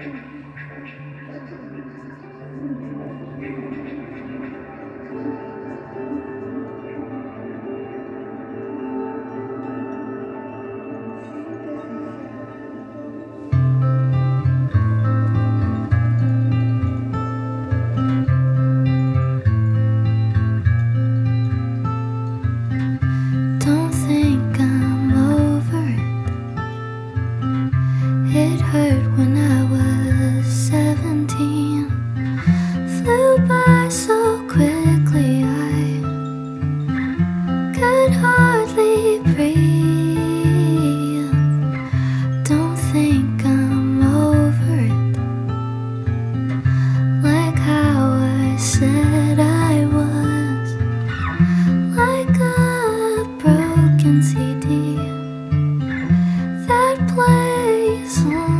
Thank you. Could hardly breathe. Don't think I'm over it. Like how I said I was like a broken CD that plays on